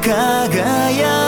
輝く